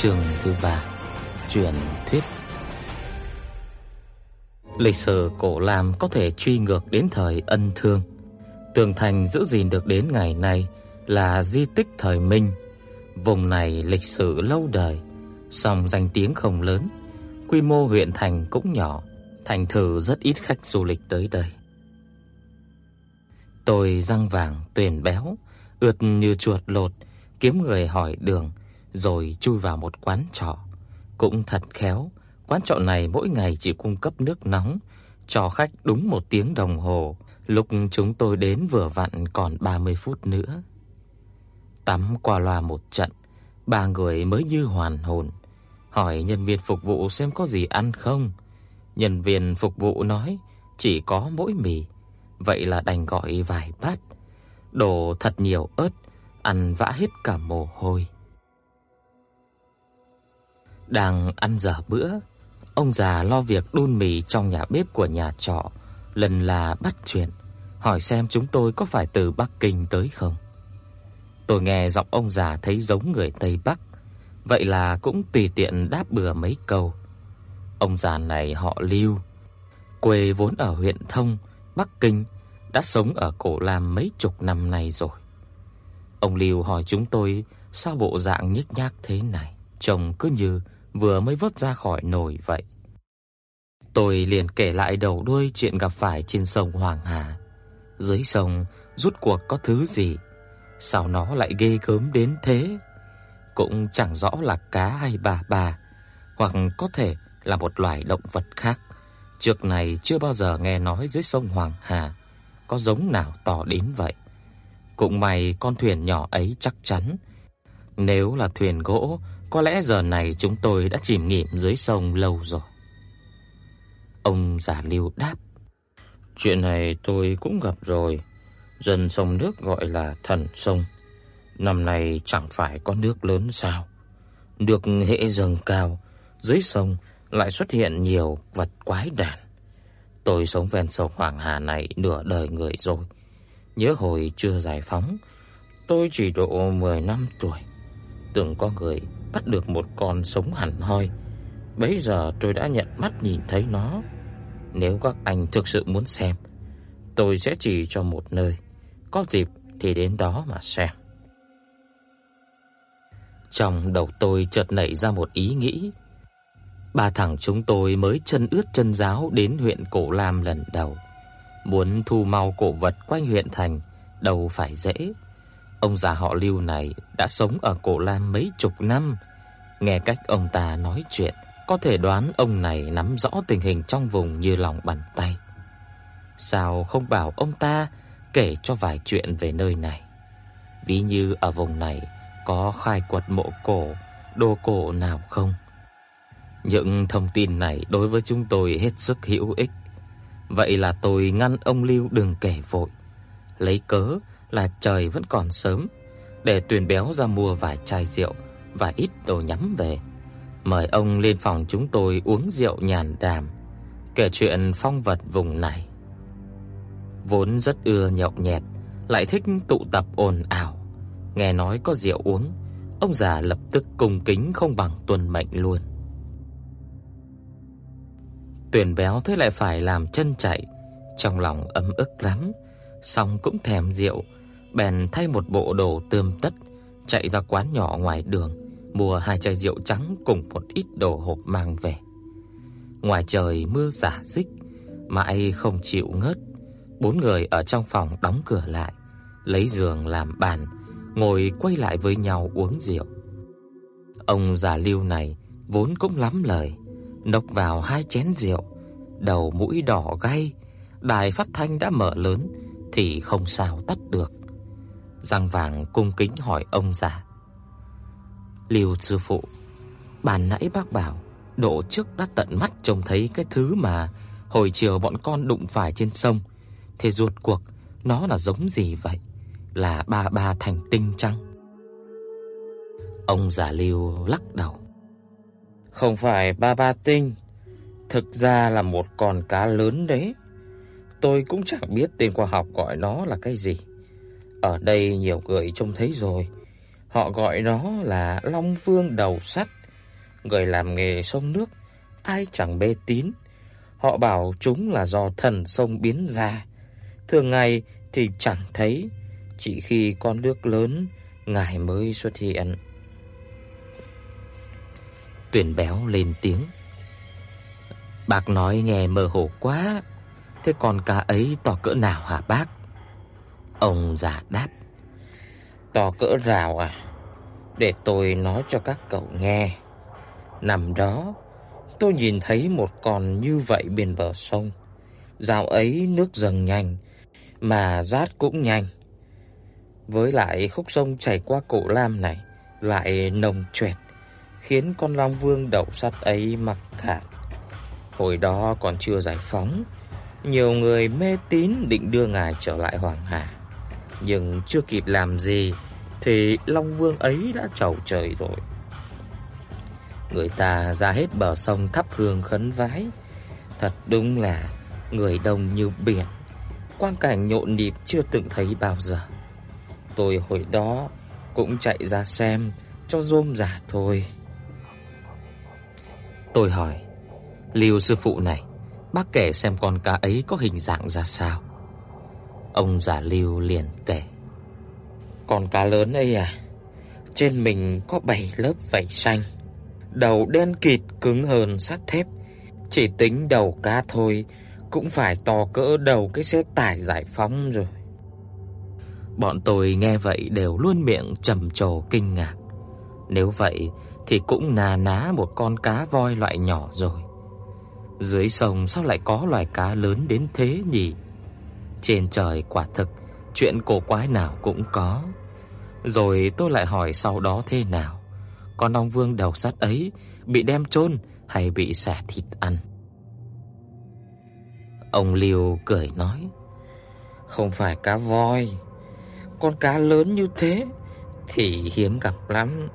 Chương thứ ba Truyền thuyết. Lịch sử cổ Lam có thể truy ngược đến thời ân thương. Tường thành giữ gìn được đến ngày nay là di tích thời Minh. Vùng này lịch sử lâu đời song danh tiếng không lớn, quy mô huyện thành cũng nhỏ, thành thử rất ít khách du lịch tới đây. Tôi răng vàng tuyển béo, ướt như chuột lột, kiếm người hỏi đường rồi chui vào một quán trọ. Cũng thật khéo, quán trọ này mỗi ngày chỉ cung cấp nước nóng cho khách đúng một tiếng đồng hồ, lúc chúng tôi đến vừa vặn còn 30 phút nữa. Tắm qua loa một trận, ba người mới như hoàn hồn, hỏi nhân viên phục vụ xem có gì ăn không. Nhân viên phục vụ nói chỉ có mỗi mì, vậy là đành gọi vài bát. Đồ thật nhiều ớt, ăn vã hết cả mồ hôi. Đang ăn dở bữa, ông già lo việc đun mì trong nhà bếp của nhà trọ, lần là bắt chuyện, hỏi xem chúng tôi có phải từ Bắc Kinh tới không. Tôi nghe giọng ông già thấy giống người Tây Bắc, vậy là cũng tùy tiện đáp bừa mấy câu. Ông già này họ Lưu, quê vốn ở huyện Thông, Bắc Kinh, đã sống ở Cổ Lam mấy chục năm nay rồi. Ông Lưu hỏi chúng tôi sao bộ dạng nhếch nhác thế này, trông cứ như vừa mới vớt ra khỏi nồi vậy. Tôi liền kể lại đầu đuôi chuyện gặp phải trên sông Hoàng Hà. Dưới sông rút cuộc có thứ gì, sao nó lại ghê gớm đến thế? Cũng chẳng rõ là cá hay bà bà, hoặc có thể là một loài động vật khác. Trước này chưa bao giờ nghe nói dưới sông Hoàng Hà có giống nào to đến vậy. Cũng may con thuyền nhỏ ấy chắc chắn. Nếu là thuyền gỗ, có lẽ giờ này chúng tôi đã chìm nghỉm dưới sông lâu rồi. Ông già Lưu đáp: "Chuyện này tôi cũng gặp rồi. Dân sông nước gọi là thần sông. Năm nay chẳng phải có nước lớn sao? Được hệ dâng cao, dưới sông lại xuất hiện nhiều vật quái đản. Tôi sống ven sông Hoàng Hà này nửa đời người rồi. Nhớ hồi chưa giải phóng, tôi chỉ độ 10 năm tuổi, từng có người bắt được một con sống hẳn hoi. Bấy giờ tôi đã nhận mắt nhìn thấy nó. Nếu các anh thực sự muốn xem, tôi sẽ chỉ cho một nơi. Có dịp thì đến đó mà xem. Trong đầu tôi chợt nảy ra một ý nghĩ. Ba thằng chúng tôi mới chân ướt chân giáo đến huyện Cổ Lam lần đầu, muốn thu mau cổ vật quanh huyện thành đâu phải dễ. Ông già họ Lưu này đã sống ở Cổ Lam mấy chục năm, nghe cách ông ta nói chuyện, có thể đoán ông này nắm rõ tình hình trong vùng như lòng bàn tay. Sao không bảo ông ta kể cho vài chuyện về nơi này? Ví như ở vùng này có khai quật mộ cổ, đồ cổ nào không? Những thông tin này đối với chúng tôi hết sức hữu ích. Vậy là tôi ngăn ông Lưu đừng kể vội, lấy cớ là trời vẫn còn sớm để Tuyền béo ra mua vài chai rượu và ít đồ nhắm về. Mời ông lên phòng chúng tôi uống rượu nhàn đàm, kể chuyện phong vật vùng này. Vốn rất ưa nhậu nhẹt, lại thích tụ tập ồn ào Nghe nói có rượu uống, ông già lập tức cung kính không bằng tuân mệnh luôn. Tuyền béo thế lại phải làm chân chạy, trong lòng ấm ức lắm, song cũng thèm rượu, bèn thay một bộ đồ tươm tất, chạy ra quán nhỏ ngoài đường, mua hai chai rượu trắng cùng một ít đồ hộp mang về. Ngoài trời mưa rả rích, mãi không chịu ngớt. Bốn người ở trong phòng đóng cửa lại, lấy giường làm bàn, ngồi quay lại với nhau uống rượu. Ông già Lưu này vốn cũng lắm lời, nốc vào hai chén rượu, đầu mũi đỏ gay, đài phát thanh đã mở lớn thì không sao tắt được. Răng vàng cung kính hỏi ông già: Lưu sư phụ, bàn nãy bác bảo độ trước đã tận mắt trông thấy cái thứ mà hồi chiều bọn con đụng phải trên sông, thế ruột cuộc nó là giống gì vậy? Là ba ba thành tinh chăng? Ông già Lưu lắc đầu. Không phải ba ba tinh, thực ra là một con cá lớn đấy. Tôi cũng chẳng biết tên khoa học gọi nó là cái gì. Ở đây nhiều người trông thấy rồi. Họ gọi nó là Long Vương đầu sắt. Người làm nghề sông nước ai chẳng mê tín. Họ bảo chúng là do thần sông biến ra. Thường ngày thì chẳng thấy, chỉ khi con nước lớn ngài mới xuất hiện. Tuyển béo lên tiếng. Bác nói nghe mơ hồ quá. Thế còn cá ấy to cỡ nào hả bác? Ông già đáp. To cỡ rào à? Để tôi nói cho các cậu nghe. Nằm đó, tôi nhìn thấy một con như vậy bên bờ sông. Dạo ấy nước dâng nhanh, mà rát cũng nhanh. Với lại khúc sông chảy qua cổ lam này lại nồng choẹt, khiến con Long Vương đậu sắt ấy mặc cả. Hồi đó còn chưa giải phóng, nhiều người mê tín định đưa ngài trở lại Hoàng Hà, nhưng chưa kịp làm gì thì Long Vương ấy đã chầu trời rồi. Người ta ra hết bờ sông thắp hương khấn vái, thật đúng là người đông như biển, quang cảnh nhộn nhịp chưa từng thấy bao giờ. Tôi hồi đó cũng chạy ra xem cho rôm giả thôi. Tôi hỏi, Lưu sư phụ này, bác kể xem con cá ấy có hình dạng ra sao. Ông già Lưu liền kể. Con cá lớn ấy à, trên mình có bảy lớp vảy xanh, đầu đen kịt cứng hơn sắt thép. Chỉ tính đầu cá thôi cũng phải to cỡ đầu cái xe tải giải phóng rồi. Bọn tôi nghe vậy đều luôn miệng trầm trồ kinh ngạc. Nếu vậy thì cũng nà ná một con cá voi loại nhỏ rồi. Dưới sông sao lại có loài cá lớn đến thế nhỉ? Trên trời quả thực chuyện cổ quái nào cũng có. Rồi tôi lại hỏi sau đó thế nào? Con ong vương đầu sắt ấy bị đem chôn hay bị xẻ thịt ăn? Ông Liêu cười nói: "Không phải cá voi, con cá lớn như thế thì hiếm gặp lắm.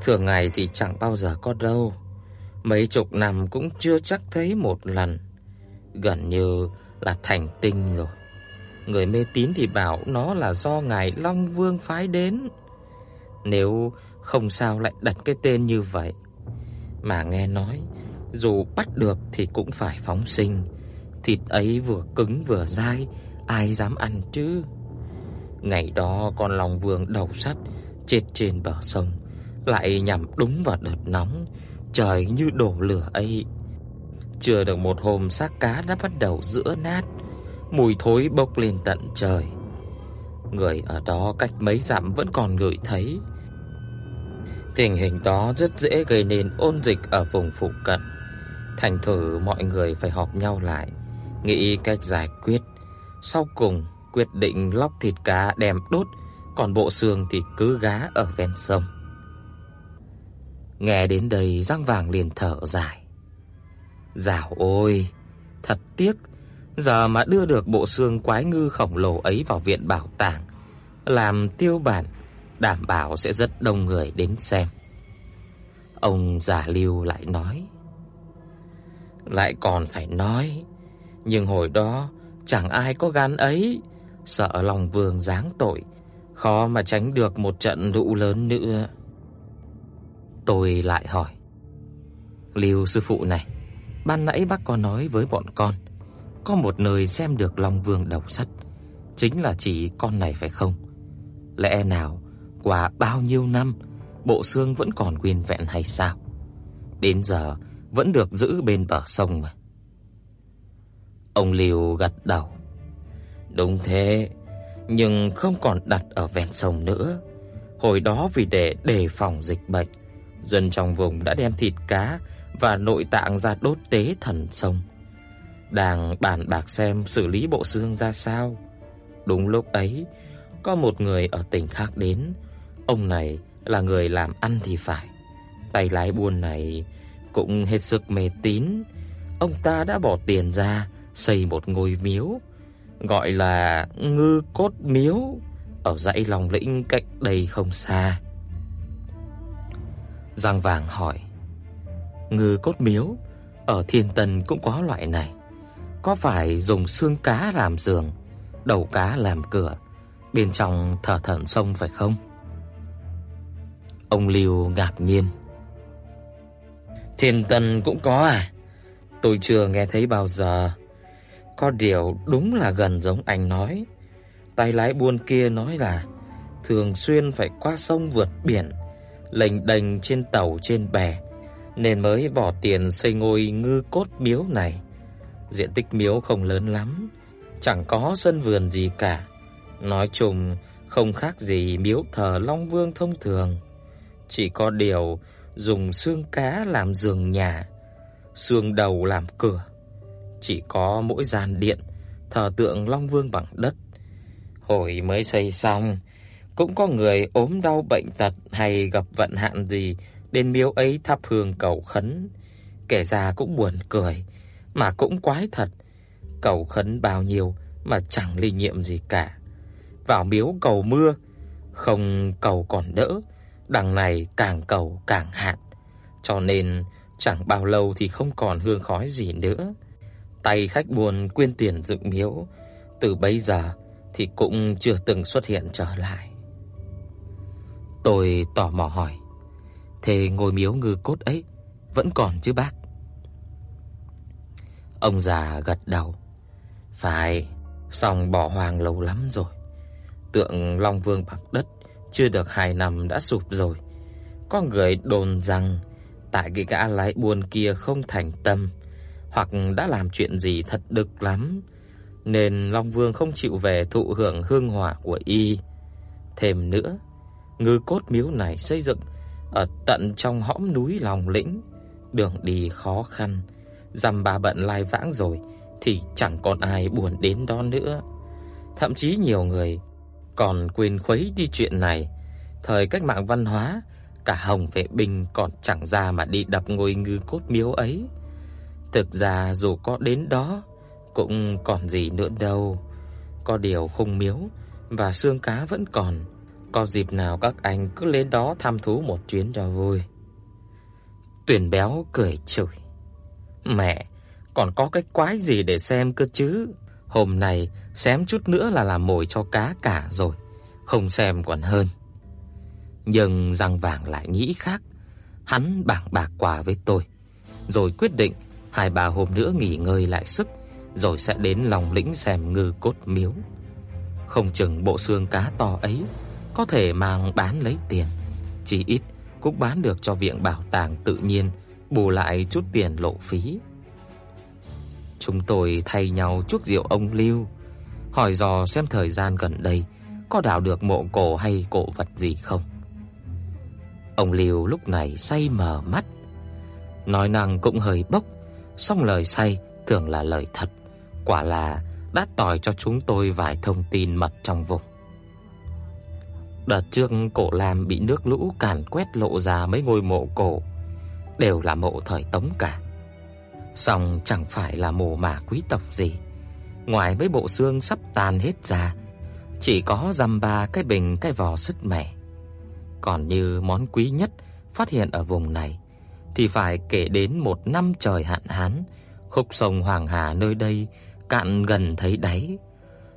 Thường ngày thì chẳng bao giờ có đâu. Mấy chục năm cũng chưa chắc thấy một lần. Gần như là thành tinh rồi. Người mê tín thì bảo nó là do ngài Long Vương phái đến. Nếu không sao lại đặt cái tên như vậy. Mà nghe nói dù bắt được thì cũng phải phóng sinh. Thịt ấy vừa cứng vừa dai, ai dám ăn chứ? Ngày đó con Long Vương đầu sắt chết trên bờ sông, lại nhằm đúng vào đợt nóng, trời như đổ lửa ấy. Chưa được một hôm xác cá đã bắt đầu rữa nát, mùi thối bốc lên tận trời. Người ở đó cách mấy dặm vẫn còn ngửi thấy. Tình hình đó rất dễ gây nên ôn dịch ở vùng phụ cận. Thành thử mọi người phải họp nhau lại, nghĩ cách giải quyết. Sau cùng quyết định lóc thịt cá đem đốt, còn bộ xương thì cứ gá ở ven sông. Nghe đến đây Giang Vàng liền thở dài. Dạo ôi, thật tiếc, giờ mà đưa được bộ xương quái ngư khổng lồ ấy vào viện bảo tàng, làm tiêu bản, đảm bảo sẽ rất đông người đến xem. Ông già Lưu lại nói: Lại còn phải nói, nhưng hồi đó chẳng ai có gan ấy, sợ lòng vương giáng tội, khó mà tránh được một trận lũ lớn nữa. Tôi lại hỏi: "Lưu sư phụ này, ban nãy bác có nói với bọn con, có một nơi xem được Long Vương đầu sắt, chính là chỉ con này phải không? Lẽ nào qua bao nhiêu năm bộ xương vẫn còn nguyên vẹn hay sao? Đến giờ vẫn được giữ bên bờ sông mà." Ông liều gật đầu. Đúng thế, nhưng không còn đặt ở ven sông nữa. Hồi đó vì để đề phòng dịch bệnh, dân trong vùng đã đem thịt cá và nội tạng ra đốt tế thần sông. Đang bàn bạc xem xử lý bộ xương ra sao. Đúng lúc ấy, có một người ở tỉnh khác đến, ông này là người làm ăn thì phải. Tay lái buôn này cũng hết sức mê tín. Ông ta đã bỏ tiền ra xây một ngôi miếu gọi là Ngư Cốt Miếu ở dãy Long Lĩnh cách đây không xa. Giang Vàng hỏi: "Ngư Cốt Miếu ở Thiên Tân cũng có loại này, có phải dùng xương cá làm giường, đầu cá làm cửa, bên trong thờ thần sông phải không?" Ông Lưu ngạc nhiên. Thiên Tân cũng có à? Tôi chưa nghe thấy bao giờ. Có điều đúng là gần giống anh nói. Tay lái buôn kia nói là thường xuyên phải qua sông vượt biển, lênh đênh trên tàu trên bè nên mới bỏ tiền xây ngôi ngư cốt miếu này. Diện tích miếu không lớn lắm, chẳng có sân vườn gì cả. Nói chung không khác gì miếu thờ Long Vương thông thường, chỉ có điều dùng xương cá làm giường nhà, xương đầu làm cửa chỉ có mỗi gian điện thờ tượng Long Vương bằng đất. Hồi mới xây xong, cũng có người ốm đau bệnh tật hay gặp vận hạn gì đến miếu ấy thắp hương cầu khấn. Kể ra cũng buồn cười, mà cũng quái thật. Cầu khấn bao nhiêu mà chẳng linh nghiệm gì cả. Vào miếu cầu mưa, không cầu còn đỡ, đằng này càng cầu càng hạn. Cho nên chẳng bao lâu thì không còn hương khói gì nữa tay khách buồn quyên tiền dựng miếu, từ bấy giờ thì cũng chưa từng xuất hiện trở lại. Tôi tò mò hỏi, thế ngôi miếu ngư cốt ấy vẫn còn chứ bác? Ông già gật đầu, phải, song bỏ hoang lâu lắm rồi. Tượng Long Vương bằng đất chưa được 2 năm đã sụp rồi. Có người đồn rằng tại cái gã lái buôn kia không thành tâm hoặc đã làm chuyện gì thật đực lắm, nên Long Vương không chịu về thụ hưởng hương hỏa của y. Thêm nữa, ngư cốt miếu này xây dựng ở tận trong hõm núi lòng lĩnh, đường đi khó khăn, dăm ba bận lai vãng rồi thì chẳng còn ai buồn đến đó nữa. Thậm chí nhiều người còn quên khuấy đi chuyện này. Thời cách mạng văn hóa, cả Hồng vệ binh còn chẳng ra mà đi đập ngôi ngư cốt miếu ấy. Thực ra dù có đến đó cũng còn gì nữa đâu. Có điều khung miếu và xương cá vẫn còn. Có dịp nào các anh cứ lên đó thăm thú một chuyến cho vui. Tuyển béo cười chửi. Mẹ, còn có cái quái gì để xem cơ chứ? Hôm nay xém chút nữa là làm mồi cho cá cả rồi, không xem còn hơn. Nhưng răng vàng lại nghĩ khác, hắn bảng bạc quà với tôi, rồi quyết định hai ba hôm nữa nghỉ ngơi lại sức, rồi sẽ đến lòng lĩnh xem ngư cốt miếu. Không chừng bộ xương cá to ấy có thể mang bán lấy tiền, chỉ ít cũng bán được cho viện bảo tàng tự nhiên, bù lại chút tiền lộ phí. Chúng tôi thay nhau chúc rượu ông Lưu, hỏi dò xem thời gian gần đây có đào được mộ cổ hay cổ vật gì không. Ông Lưu lúc này say mờ mắt, nói năng cũng hơi bốc, song lời say thường là lời thật, quả là đã tỏi cho chúng tôi vài thông tin mật trong vùng. Đợt trước cổ Lam bị nước lũ càn quét lộ ra mấy ngôi mộ cổ, đều là mộ thời Tống cả. Song chẳng phải là mộ mả quý tộc gì, ngoài mấy bộ xương sắp tan hết ra, chỉ có rằm ba cái bình cái vò sứt mẻ. Còn như món quý nhất phát hiện ở vùng này thì phải kể đến một năm trời hạn hán, khúc sông Hoàng Hà nơi đây cạn gần thấy đáy.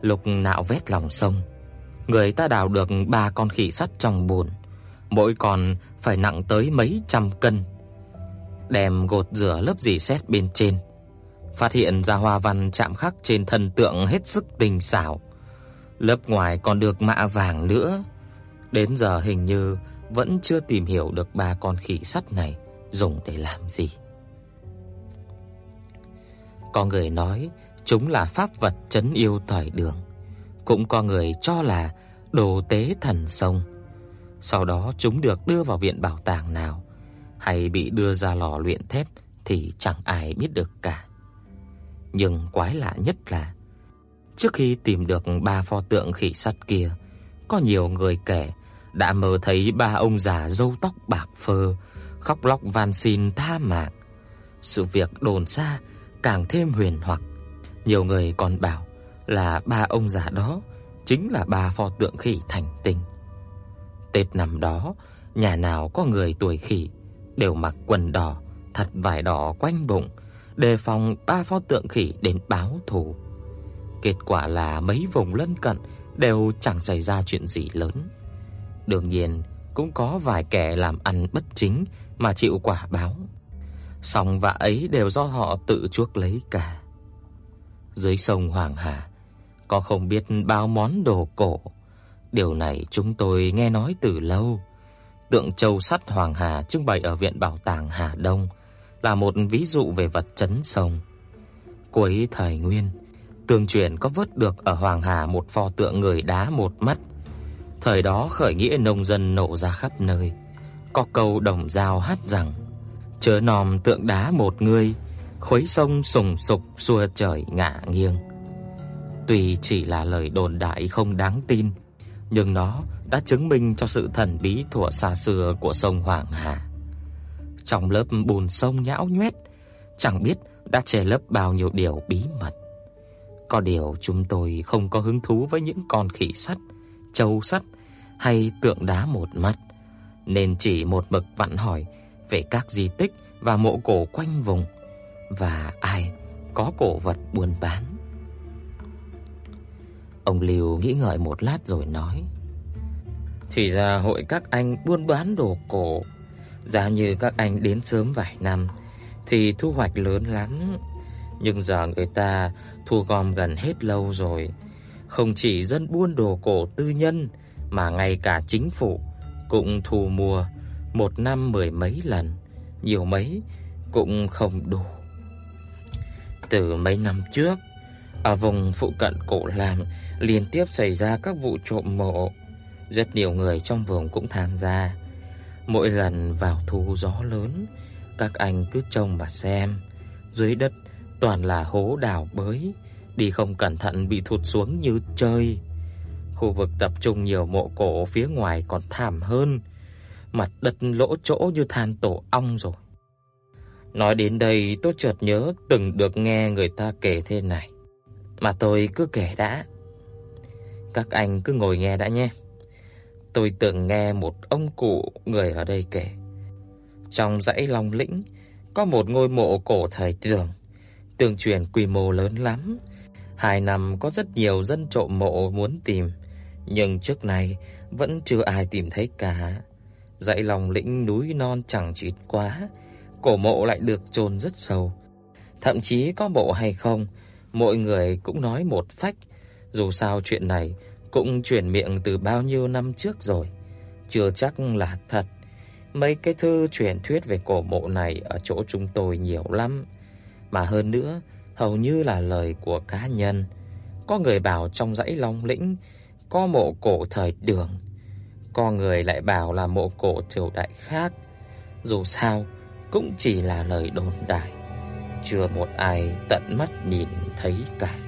Lục nạo vét lòng sông, người ta đào được ba con khỉ sắt trong bùn, mỗi con phải nặng tới mấy trăm cân. Đem gột rửa lớp rỉ sét bên trên, phát hiện ra hoa văn chạm khắc trên thân tượng hết sức tinh xảo. Lớp ngoài còn được mạ vàng nữa. Đến giờ hình như vẫn chưa tìm hiểu được ba con khỉ sắt này dùng để làm gì. Có người nói chúng là pháp vật trấn yêu thời đường, cũng có người cho là đồ tế thần sông. Sau đó chúng được đưa vào viện bảo tàng nào hay bị đưa ra lò luyện thép thì chẳng ai biết được cả. Nhưng quái lạ nhất là trước khi tìm được ba pho tượng khỉ sắt kia, có nhiều người kể đã mơ thấy ba ông già râu tóc bạc phơ khóc lóc van xin tha mạng. Sự việc đồn xa càng thêm huyền hoặc. Nhiều người còn bảo là ba ông già đó chính là ba pho tượng khỉ thành tinh. Tết năm đó, nhà nào có người tuổi khỉ đều mặc quần đỏ, thật vải đỏ quanh bụng, đề phòng ba pho tượng khỉ đến báo thù. Kết quả là mấy vùng lân cận đều chẳng xảy ra chuyện gì lớn. Đương nhiên, cũng có vài kẻ làm ăn bất chính mà chịu quả báo. Song vạ ấy đều do họ tự chuốc lấy cả. Dưới sông Hoàng Hà có không biết bao món đồ cổ, điều này chúng tôi nghe nói từ lâu. Tượng châu sắt Hoàng Hà trưng bày ở viện bảo tàng Hà Đông là một ví dụ về vật trấn sông. Cuối thời Nguyên, tương truyền có vớt được ở Hoàng Hà một pho tượng người đá một mắt. Thời đó khởi nghĩa nông dân nổ ra khắp nơi. Có câu đồng dao hát rằng: Chớ nòm tượng đá một người, khuấy sông sùng sục xua trời ngả nghiêng. Tuy chỉ là lời đồn đại không đáng tin, nhưng nó đã chứng minh cho sự thần bí thuở xa xưa của sông Hoàng Hà. Trong lớp bùn sông nhão nhoét, chẳng biết đã che lấp bao nhiêu điều bí mật. Có điều chúng tôi không có hứng thú với những con khỉ sắt, châu sắt hay tượng đá một mắt, nên chỉ một mực vặn hỏi về các di tích và mộ cổ quanh vùng và ai có cổ vật buôn bán. Ông Lưu nghĩ ngợi một lát rồi nói: "Thì ra hội các anh buôn bán đồ cổ, giá như các anh đến sớm vài năm thì thu hoạch lớn lắm, nhưng giờ người ta thu gom gần hết lâu rồi, không chỉ dân buôn đồ cổ tư nhân mà ngay cả chính phủ cũng thu mua một năm mười mấy lần, nhiều mấy cũng không đủ. Từ mấy năm trước, ở vùng phụ cận Cổ Lam liên tiếp xảy ra các vụ trộm mộ, rất nhiều người trong vùng cũng tham gia. Mỗi lần vào thu gió lớn, các anh cứ trông mà xem, dưới đất toàn là hố đào bới, đi không cẩn thận bị thụt xuống như chơi. Khu vực tập trung nhiều mộ cổ phía ngoài còn thảm hơn, mặt đất lỗ chỗ như than tổ ong rồi. Nói đến đây tôi chợt nhớ từng được nghe người ta kể thế này, mà tôi cứ kể đã. Các anh cứ ngồi nghe đã nhé. Tôi từng nghe một ông cụ người ở đây kể. Trong dãy Long Lĩnh có một ngôi mộ cổ thời Tường, tương truyền quy mô lớn lắm. Hai năm có rất nhiều dân trộm mộ muốn tìm, nhưng trước này vẫn chưa ai tìm thấy cả. Dãy Long Lĩnh núi non chẳng chịt quá, cổ mộ lại được chôn rất sâu. Thậm chí có mộ hay không, mọi người cũng nói một phách, dù sao chuyện này cũng truyền miệng từ bao nhiêu năm trước rồi, chưa chắc là thật. Mấy cái thư truyền thuyết về cổ mộ này ở chỗ chúng tôi nhiều lắm, mà hơn nữa, hầu như là lời của cá nhân. Có người bảo trong dãy Long Lĩnh có mộ cổ thời Đường, có người lại bảo là mộ cổ triều đại khác. Dù sao, cũng chỉ là lời đồn đại, chưa một ai tận mắt nhìn thấy cả.